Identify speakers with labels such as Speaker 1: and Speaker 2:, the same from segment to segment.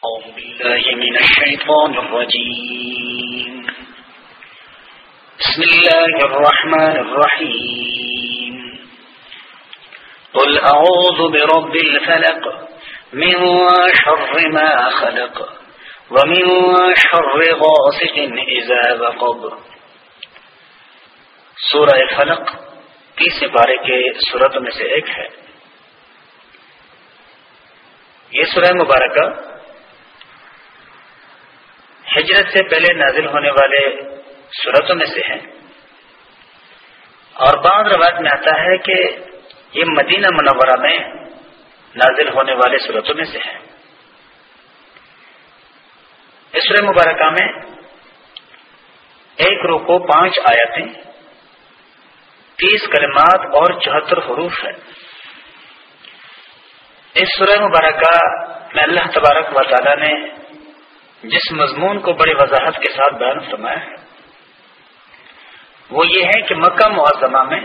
Speaker 1: أعوذ بالله من الشيطان الرجيم. بسم الله الرحمن الرحيم. قل أعوذ برب الفلق، من شر ما خلق، ومن شر غاسق إذا وقب سورہ فلق تیسرے بارے کے صورت میں سے ایک ہے. یہ سورہ مبارکہ ہجرت سے پہلے نازل ہونے والے صورتوں میں سے ہے اور بعض روایت میں آتا ہے کہ یہ مدینہ منورہ میں نازل ہونے والے صورتوں میں سے ہے اس سورہ مبارکہ میں ایک روکو پانچ آیتیں، تیس کلمات اور چوہتر حروف ہے اس سورہ مبارکہ میں اللہ تبارک و تعالی نے جس مضمون کو بڑی وضاحت کے ساتھ بیان فرمایا ہے، وہ یہ ہے کہ مکہ معظمہ میں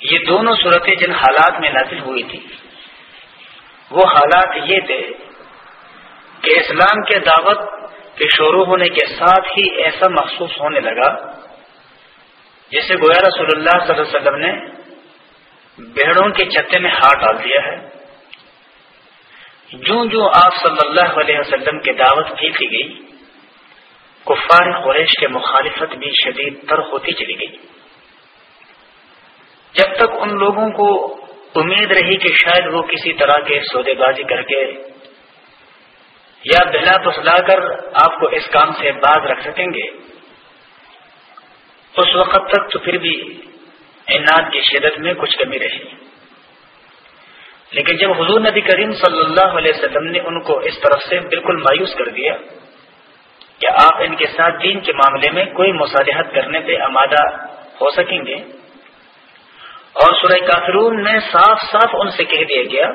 Speaker 1: یہ دونوں صورتیں جن حالات میں نازل ہوئی تھی وہ حالات یہ تھے کہ اسلام کے دعوت کے شروع ہونے کے ساتھ ہی ایسا محسوس ہونے لگا جسے گویا رسول اللہ صلی اللہ علیہ وسلم نے بہڑوں کے چتے میں ہاتھ ڈال دیا ہے۔ جو جو آپ صلی اللہ علیہ وسلم کی دعوت پھیلتی گئی، کفار قریش کے مخالفت بھی شدید تر ہوتی چلی گئی۔ جب تک ان لوگوں کو امید رہی کہ شاید وہ کسی طرح کے سودے بازی کر کے یا بلا پسلا کر آپ کو اس کام سے باز رکھ سکیں گے، اس وقت تک تو پھر بھی عناد کی شدت میں کچھ کمی رہی۔ لیکن جب حضور نبی کریم صلی اللہ علیہ وسلم نے ان کو اس طرف سے بالکل مایوس کر دیا کہ آپ ان کے ساتھ دین کے معاملے میں کوئی مصالحت کرنے پہ آمادہ ہو سکیں گے؟ اور سورہ کافرون میں صاف صاف ان سے کہہ دیا گیا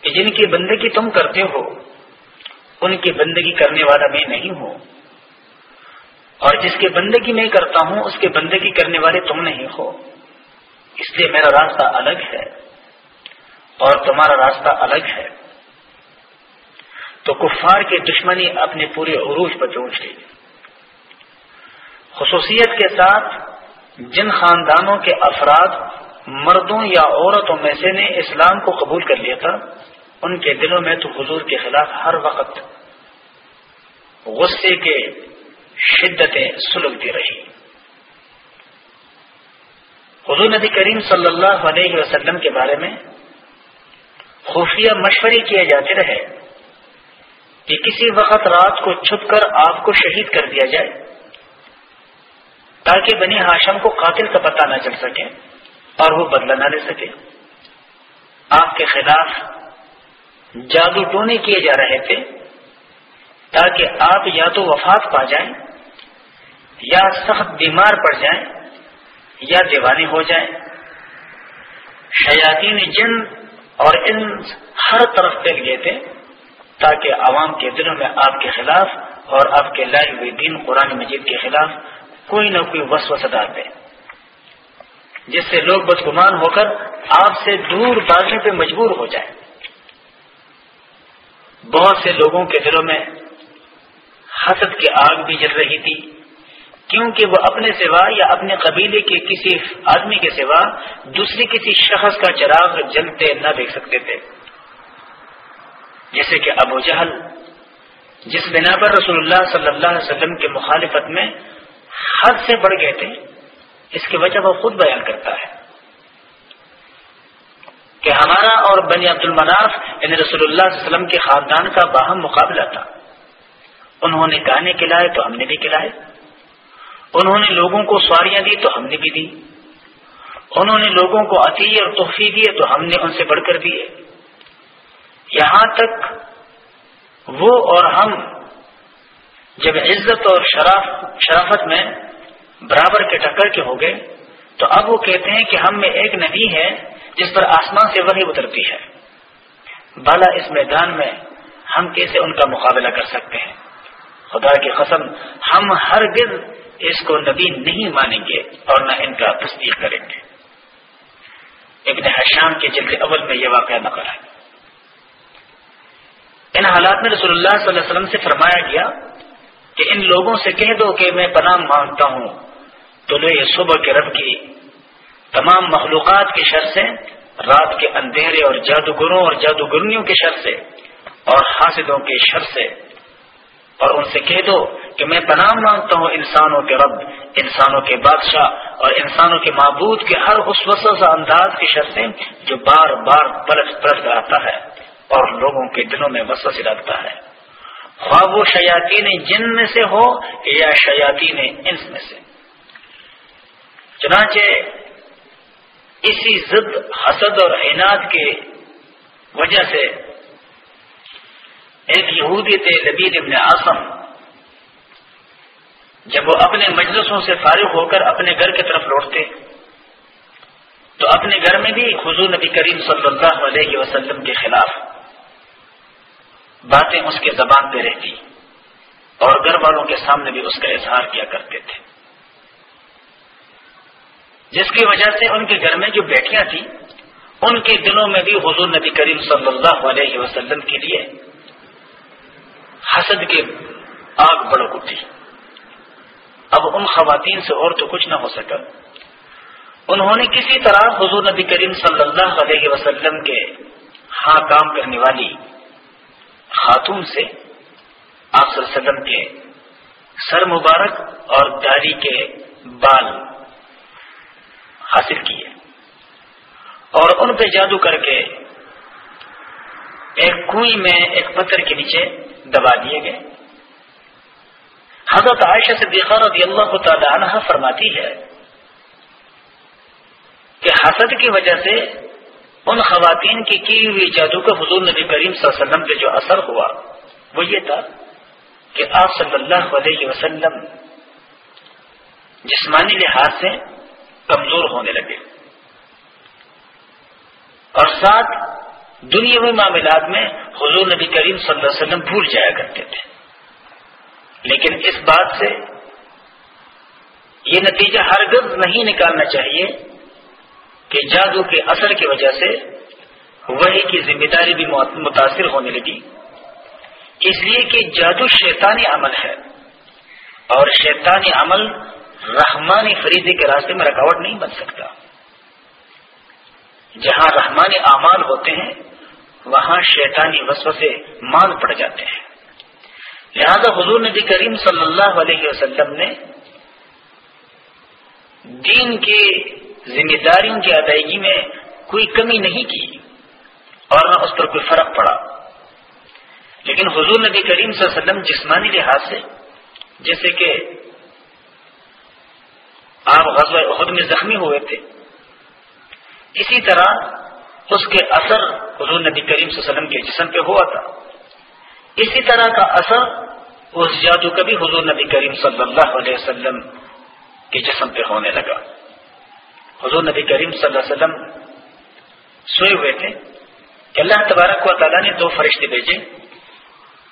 Speaker 1: کہ جن کی بندگی تم کرتے ہو، ان کی بندگی کرنے والا میں نہیں ہوں۔ اور جس کی بندگی میں کرتا ہوں، اس کی بندگی کرنے والے تم نہیں ہو۔ اس لیے میرا راستہ الگ ہے اور تمہارا راستہ الگ ہے۔ تو کفار کی دشمنی اپنے پورے عروج پر پہنچ گئی خصوصیت کے ساتھ جن خاندانوں کے افراد مردوں یا عورتوں میں سے نے اسلام کو قبول کر لیا تھا، ان کے دلوں میں تو حضور کے خلاف ہر وقت غصے کے شدتیں سلگتی رہی۔ حضور نبی کریم صلی اللہ علیہ وسلم کے بارے میں خفیہ مشورے کیے جاتے رہے کہ کسی وقت رات کو چھپ کر آپ کو شہید کر دیا جائے تاکہ بنی ہاشم کو قاتل کا پتہ نہ چل سکے اور وہ بدلہ نہ لے سکے۔ آپ کے خلاف جادو ٹونے کیے جا رہے تھے تاکہ آپ یا تو وفات پا جائیں یا سخت بیمار پڑ جائیں۔ یا دیوانے ہو جائیں شیاطین جن اور ان ہر طرف پھیل گئے تھے تاکہ عوام کے دلوں میں آپ کے خلاف اور آپ کے لائے ہوئے دین قرآن مجید کے خلاف کوئی نہ کوئی وسوسہ ڈال دے جس سے لوگ بدگمان ہو کر آپ سے دور بھاگنے پہ مجبور ہو جائیں۔ بہت سے لوگوں کے دلوں میں حسد کی آگ بھی جل رہی تھی۔ کیونکہ وہ اپنے سوا یا اپنے قبیلے کے کسی آدمی کے سوا دوسری کسی شخص کا چراغ جلتے نہ دیکھ سکتے تھے۔ جیسے کہ ابو جہل، جس بنا پر رسول اللہ صلی اللہ علیہ وسلم کے مخالفت میں حد سے بڑھ گئے تھے، اس کی وجہ وہ خود بیان کرتا ہے۔ کہ ہمارا اور بنی عبد المناف یعنی رسول اللہ علیہ وسلم کے خاندان کا باہم مقابلہ تھا۔ انہوں نے گانے کھلائے تو ہم نے بھی کھلائے۔ انہوں نے لوگوں کو سواریاں دی تو ہم نے بھی دی۔ انہوں نے لوگوں کو عطیے اور تحفے دیے تو ہم نے ان سے بڑھ کر دیے۔ یہاں تک وہ اور ہم جب عزت اور شراف، شرافت میں برابر کے ٹکر کے ہو گئے، تو اب وہ کہتے ہیں کہ ہم میں ایک نبی ہے جس پر آسمان سے وہی اترتی ہے۔ بالا اس میدان میں ہم کیسے ان کا مقابلہ کر سکتے ہیں؟ خدا کی قسم، ہم ہر گز اس کو نبی نہیں مانیں گے اور نہ ان کا تصدیق کریں گے۔ ابن حشام کے جلد اول میں یہ واقعہ نقل ہے ان حالات میں رسول اللہ صلی اللہ علیہ وسلم سے فرمایا گیا کہ ان لوگوں سے کہہ دو کہ میں پناہ مانگتا ہوں۔ تو لو یہ صبح کے رب کی تمام مخلوقات کے شر سے، رات کے اندھیرے اور جادوگروں اور جادوگرنیوں کے شر سے اور حاسدوں کے شر سے۔ اور ان سے کہہ دو کہ میں پناہ مانگتا ہوں انسانوں کے رب، انسانوں کے بادشاہ اور انسانوں کے معبود کے ہر اس وسوسہ انداز کی سے جو بار بار پلٹ پلٹ آتا ہے اور لوگوں کے دلوں میں وسوسے رکھتا ہے۔ خواب و شیاتی جن میں سے ہو یا شیاتی انس میں سے۔ چنانچہ اسی ضد حسد اور عناد کے وجہ سے ایک یہودی تھے لبید ابن آسم جب وہ اپنے مجلسوں سے فارغ ہو کر اپنے گھر کی طرف لوٹتے، تو اپنے گھر میں بھی حضور نبی کریم صلی اللہ علیہ وسلم کے خلاف باتیں اس کے زبان پہ رہتی اور گھر والوں کے سامنے بھی اس کا اظہار کیا کرتے تھے۔ جس کی وجہ سے ان کے گھر میں جو بیٹیاں تھیں، ان کے دلوں میں بھی حضور نبی کریم صلی اللہ علیہ وسلم کے لیے حسد کے آگ بڑک اٹھی اب ان خواتین سے اور تو کچھ نہ ہو سکا۔ انہوں نے کسی طرح حضور نبی کریم صلی اللہ علیہ وسلم کے ہاں کام کرنے والی خاتون سے آپ صلی اللہ علیہ وسلم کے سر مبارک اور داری کے بال حاصل کیے۔ اور ان پہ جادو کر کے ایک کنویں میں ایک پتھر کے نیچے دبا دیے گئے۔ حضرت عائشہ صدیقہ رضی اللہ تعالی عنہ فرماتی ہے کہ حسد کی وجہ سے ان خواتین کی کی ہوئی جادو کا حضور نبی کریم صلی اللہ علیہ وسلم پہ جو اثر ہوا، وہ یہ تھا کہ آپ صلی اللہ علیہ وسلم جسمانی لحاظ سے کمزور ہونے لگے۔ اور ساتھ دنیا معاملات میں حضور نبی کریم صلی اللہ علیہ وسلم بھول جایا کرتے تھے۔ لیکن اس بات سے یہ نتیجہ ہرگز نہیں نکالنا چاہیے کہ جادو کے اثر کی وجہ سے وہی کی ذمہ داری بھی متاثر ہونے لگی۔ اس لیے کہ جادو شیطانی عمل ہے اور شیطانی عمل رحمانی فریدے کے راستے میں رکاوٹ نہیں بن سکتا۔ جہاں رحمانی اعمال ہوتے ہیں وہاں شیطانی وسوسے مان پڑ جاتے ہیں۔ لہذا حضور نبی کریم صلی اللہ علیہ وسلم نے دین کی ذمہ داریوں کی ادائیگی میں کوئی کمی نہیں کی اور نہ اس پر کوئی فرق پڑا۔ لیکن حضور نبی کریم صلی اللہ علیہ وسلم جسمانی لحاظ سے، جیسے کہ آپ غزوہ عہد میں زخمی ہوئے تھے، اسی طرح اس کے اثر حضور نبی کریم صلی اللہ علیہ وسلم کے جسم پہ ہوا تھا۔ اسی طرح کا اثر اس جادو کا بھی حضور نبی کریم صلی اللہ علیہ وسلم کے جسم پہ ہونے لگا۔ حضور نبی کریم صلی اللہ علیہ وسلم سوئے ہوئے تھے کہ اللہ تبارک و تعالیٰ نے دو فرشتے بھیجے۔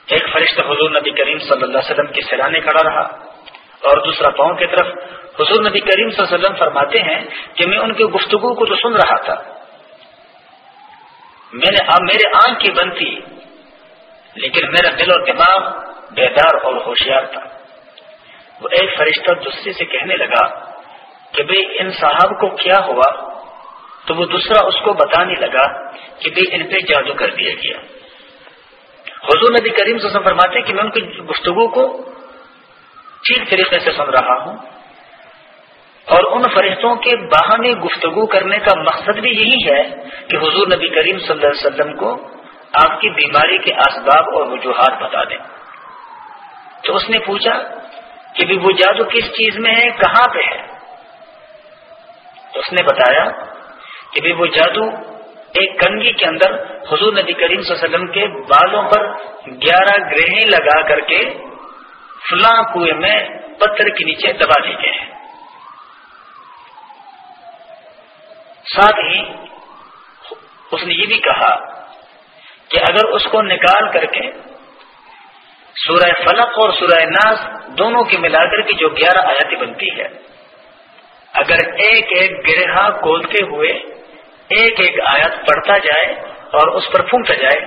Speaker 1: ایک فرشتہ حضور نبی کریم صلی اللہ علیہ وسلم کی سرانے کھڑا رہا اور دوسرا پاؤں کی طرف حضور نبی کریم صلی اللہ علیہ وسلم فرماتے ہیں کہ میں ان کی گفتگو کو تو سن رہا تھا ہاں میرے آنکھ کی بنتی۔ لیکن میرا دل اور دماغ بیدار اور ہوشیار تھا۔ وہ ایک فرشتہ دوسرے سے کہنے لگا کہ بھئی ان صاحب کو کیا ہوا؟ تو وہ دوسرا اس کو بتانے لگا کہ بھئی ان پہ جادو کر دیا گیا۔ حضور نبی کریم سے فرماتے کہ میں ان کی گفتگو کو ٹھیک طریقے سے سن رہا ہوں۔ اور ان فرشتوں کے باہمی گفتگو کرنے کا مقصد بھی یہی ہے کہ حضور نبی کریم صلی اللہ علیہ وسلم کو آپ کی بیماری کے اسباب اور وجوہات بتا دیں۔ تو اس نے پوچھا کہ بھی وہ جادو کس چیز میں ہے، کہاں پہ ہے؟ تو اس نے بتایا کہ بھی وہ جادو ایک کنگی کے اندر حضور نبی کریم صلی اللہ علیہ وسلم کے بالوں پر گیارہ گرہیں لگا کر کے فلاں کنویں میں پتھر کے نیچے دبا دی گئے ہیں۔ ساتھ ہی اس نے یہ بھی کہا کہ اگر اس کو نکال کر کے سورہ فلق اور سورہ ناس دونوں کی ملا کر کے جو گیارہ آیاتیں بنتی ہے، اگر ایک ایک گرہا کھولتے ہوئے ایک ایک آیت پڑھتا جائے اور اس پر پھونکتا جائے،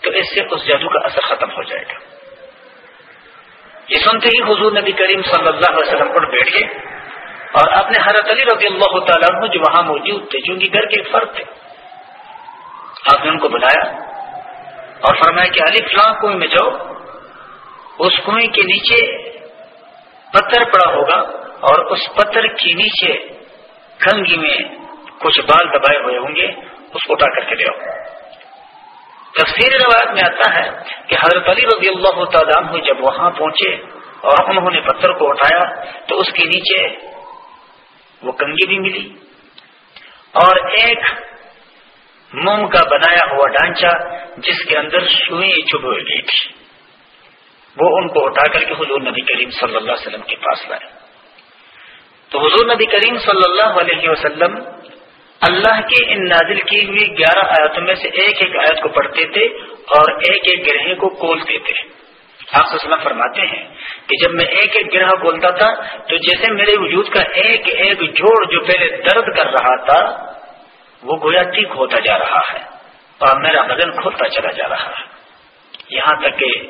Speaker 1: تو اس سے اس جادو کا اثر ختم ہو جائے گا۔ یہ سنتے ہی حضور نبی کریم صلی اللہ علیہ وسلم پر بیٹھ گئے اور اپنے حضرت علی رضی اللہ تعالیٰ جو وہاں موجود تھے چونکہ گھر کے فرد تھے۔ آپ نے ان کو بلایا اور فرمایا کہ علی فلاں کنویں میں جاؤ، اس کنویں کے نیچے پتھر پڑا ہوگا اور اس پتھر کے نیچے کنگی میں کچھ بال دبائے ہوئے ہوں گے، اس کو اٹھا کر کے لے آؤ۔ تفصیل روایت میں آتا ہے کہ حضرت علی رضی اللہ تعالیٰ عنہ جب وہاں پہنچے اور انہوں نے پتھر کو اٹھایا تو اس کے نیچے وہ کنگی بھی ملی اور ایک موم کا بنایا ہوا ڈھانچہ جس کے اندر سوئی چب گئی تھی۔ وہ ان کو اٹھا کر کے حضور نبی کریم صلی اللہ علیہ وسلم کے پاس لائے۔ تو حضور نبی کریم صلی اللہ علیہ وسلم اللہ کے ان نازل کی ہوئی گیارہ آیاتوں میں سے ایک ایک آیت کو پڑھتے تھے اور ایک ایک گرہ کو کولتے تھے۔ آپ وسلم فرماتے ہیں کہ جب میں ایک ایک گرہ کھولتا تھا تو جیسے میرے وجود کا ایک ایک جوڑ جو پہلے درد کر رہا تھا وہ گویا ٹھیک ہوتا جا رہا ہے اور میرا بدن کھولتا چلا جا رہا ہے۔ یہاں تک کہ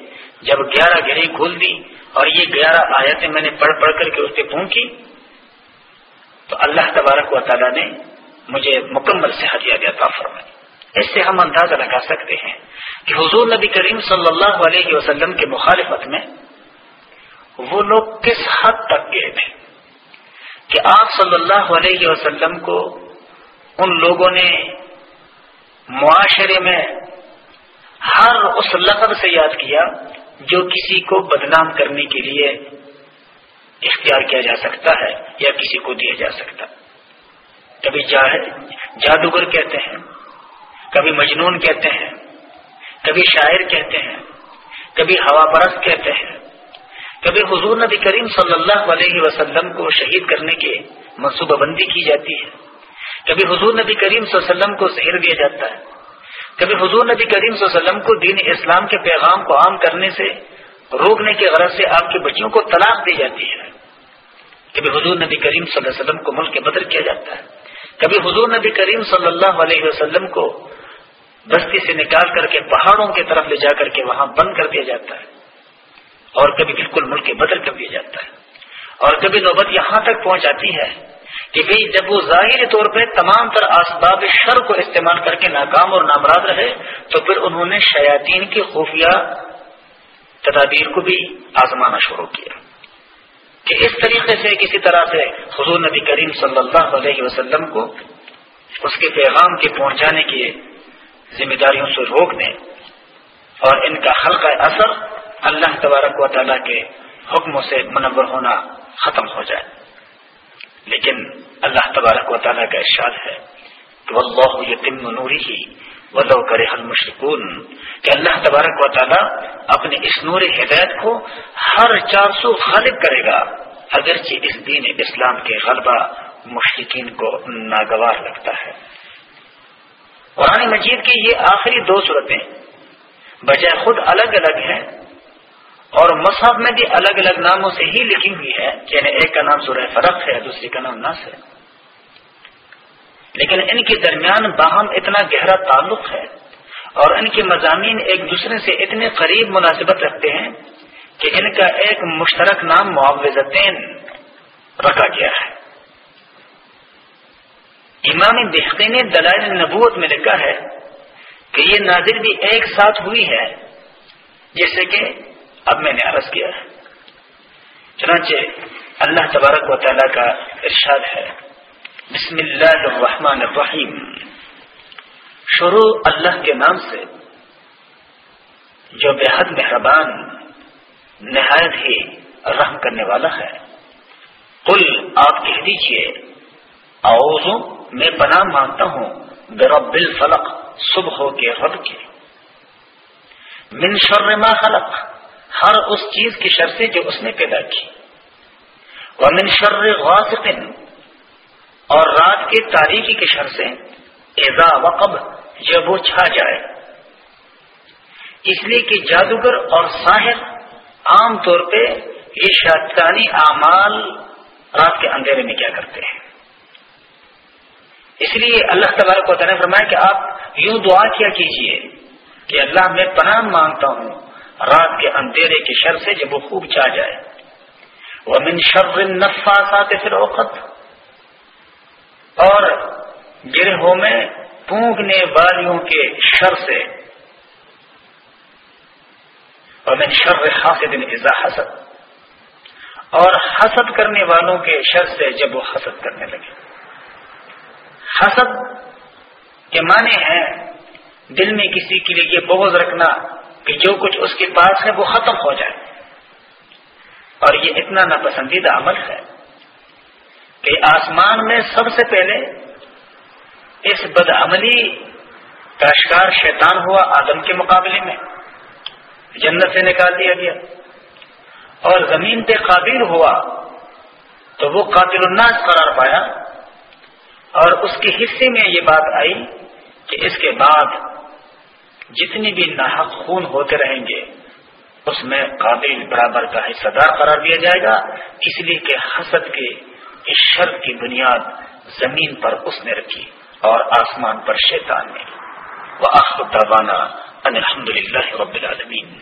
Speaker 1: جب گیارہ گرہ کھول دی اور یہ گیارہ آیتیں میں نے پڑھ پڑھ کر کے اس پہ پھونکی، تو اللہ تبارک و تعالیٰ نے مجھے مکمل صحت یاد عطا فرمائی۔ اس سے ہم اندازہ لگا سکتے ہیں کہ حضور نبی کریم صلی اللہ علیہ وسلم کے مخالفت میں وہ لوگ کس حد تک گئے تھے کہ آپ صلی اللہ علیہ وسلم کو ان لوگوں نے معاشرے میں ہر اس لقب سے یاد کیا جو کسی کو بدنام کرنے کے لیے اختیار کیا جا سکتا ہے یا کسی کو دیا جا سکتا کبھی جادوگر کہتے ہیں، کبھی مجنون کہتے ہیں، کبھی شاعر کہتے ہیں، کبھی ہوا پرست کہتے ہیں۔ کبھی حضور نبی کریم صلی اللہ علیہ وسلم کو شہید کرنے کی منصوبہ بندی کی جاتی ہے۔ کبھی حضور نبی کریم صلی اللہ علیہ وسلم کو زہر دیا جاتا ہے، کبھی حضور نبی کریم صلی اللہ علیہ وسلم کو دین اسلام کے پیغام کو عام کرنے سے، روکنے کے غرض سے آپ کی بچیوں کو طلاق دی جاتی ہے۔ کبھی حضور نبی کریم صلی اللہ علیہ وسلم کو ملک کے بدر کیا جاتا ہے۔ کبھی حضور نبی کریم صلی اللہ علیہ وسلم کو بستی سے نکال کر کے پہاڑوں کی طرف لے جا کر کے وہاں بند کر دیا جاتا ہے۔ اور کبھی بالکل ملک بدر کر دیا جاتا ہے۔ اور کبھی نوبت یہاں تک پہنچ جاتی ہے کہ بھائی جب وہ ظاہری طور پہ تمام تر اسباب شر کو استعمال کر کے ناکام اور نامراد رہے، تو پھر انہوں نے شیاطین کی خفیہ تدابیر کو بھی آزمانا شروع کیا۔ کہ اس طریقے سے کسی طرح سے حضور نبی کریم صلی اللہ علیہ وسلم کو اس کے پیغام کے پہنچانے کی ذمہ داریوں سے روک دیں اور ان کا حلقہ اثر اللہ تبارک و تعالیٰ کے حکموں سے منور ہونا ختم ہو جائے۔ لیکن اللہ تبارک و تعالیٰ کا ارشاد ہے کہ اللہ یتم نوری ہی ولو کرے حل مشرقن کہ اللہ تبارک و تعالیٰ اپنے اس نور ہدایت کو ہر چار سو غالب کرے گا، اگرچہ اس دین اسلام کے غلبہ مشرقین کو ناگوار لگتا ہے۔ قرآن مجید کی یہ آخری دو صورتیں بجائے خود الگ الگ ہیں اور مصحف میں بھی الگ الگ ناموں سے ہی لکھی ہوئی ہے یعنی ایک کا نام سورہ فرق ہے دوسری کا نام ناس ہے۔ لیکن ان کے درمیان باہم اتنا گہرا تعلق ہے اور ان کے مضامین ایک دوسرے سے اتنے قریب مناسبت رکھتے ہیں کہ ان کا ایک مشترک نام معاوضتین رکھا گیا ہے۔ امام بحقی نے دلائل نبوت میں لکھا ہے کہ یہ نازر بھی ایک ساتھ ہوئی ہے، جیسے کہ اب میں نے عرض کیا ہے۔ چنانچہ اللہ تبارک و تعالیٰ کا ارشاد ہے۔ بسم اللہ الرحمن الرحیم۔ شروع اللہ کے نام سے۔ جو بے حد مہربان، نہایت ہی رحم کرنے والا ہے۔ کل آپ کہہ دیجیے اعوذ، میں پناہ مانگتا ہوں برب الفلق، صبح کے رب کے من شر ما خلق۔ ہر اس چیز کی شر سے جو اس نے پیدا کی۔ من شر غاسق، اور رات کے تاریخی کے شر سے ایزا وقب، جب وہ چھا جائے۔ اس لیے کہ جادوگر اور ساحر عام طور پہ یہ شاطانی اعمال رات کے اندھیرے میں کیا کرتے ہیں۔ اس لیے اللہ تبارک و تعالیٰ نے فرمایا کہ آپ یوں دعا کیا کیجیے کہ اللہ میں پناہ مانگتا ہوں رات کے اندھیرے کے شر سے جب وہ خوب چاہ جائے۔ وہ من شر نفاسات پھر اوقت اور گرہوں میں پونگنے والیوں کے شر سے۔ اور شر حاسد اذا حسد۔ اور حسد کرنے والوں کے شر سے جب وہ حسد کرنے لگے۔ حسد کے معنی ہے دل میں کسی کے لیے یہ بغض رکھنا۔ کہ جو کچھ اس کے پاس ہے وہ ختم ہو جائے۔ اور یہ اتنا ناپسندیدہ عمل ہے کہ آسمان میں سب سے پہلے اس بدعملی کا شکار شیطان ہوا آدم کے مقابلے میں۔ جنت سے نکال دیا گیا۔ اور زمین پہ قابل ہوا تو وہ قاتل الناس قرار پایا۔ اور اس کے حصے میں یہ بات آئی کہ اس کے بعد جتنی بھی ناحق خون ہوتے رہیں گے، اس میں قابل برابر کا حصہ دار قرار دیا جائے گا۔ اس لیے کہ حسد کے، اس شرط کی بنیاد زمین پر اس نے رکھی اور آسمان پر شیطان نے۔ وہ الحمد للہ رب العالمین